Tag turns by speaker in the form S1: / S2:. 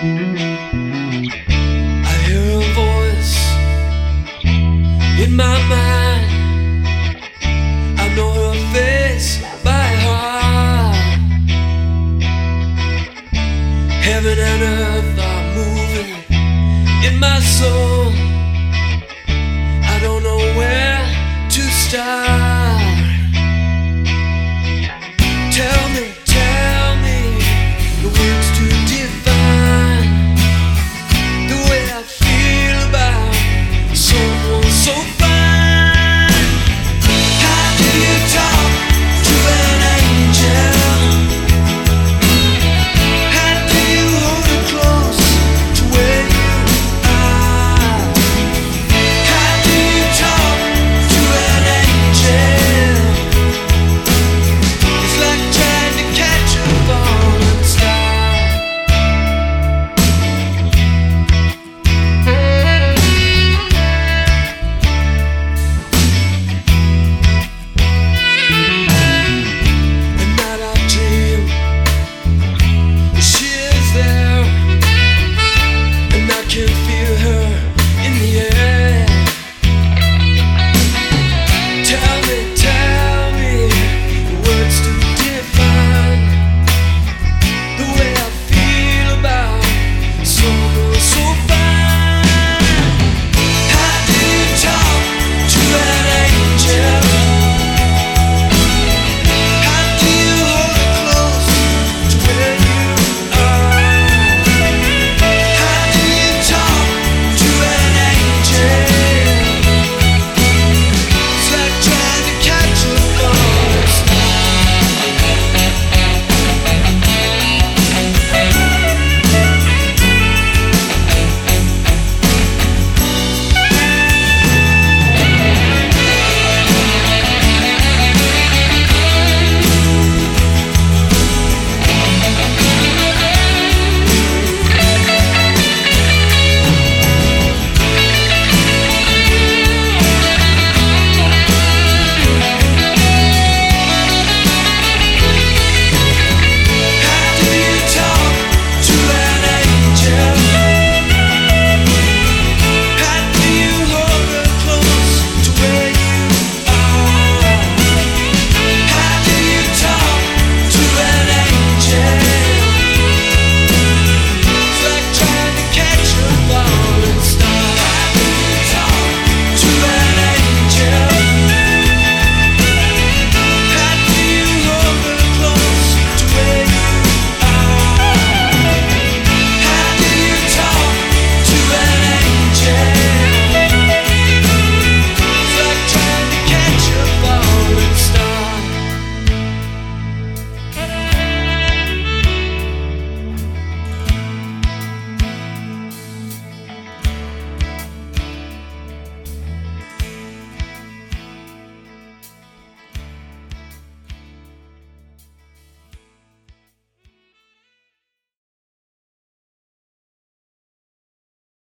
S1: I hear voice in my mind. I know her face by heart. Heaven and earth are moving in my soul. I don't know where to start.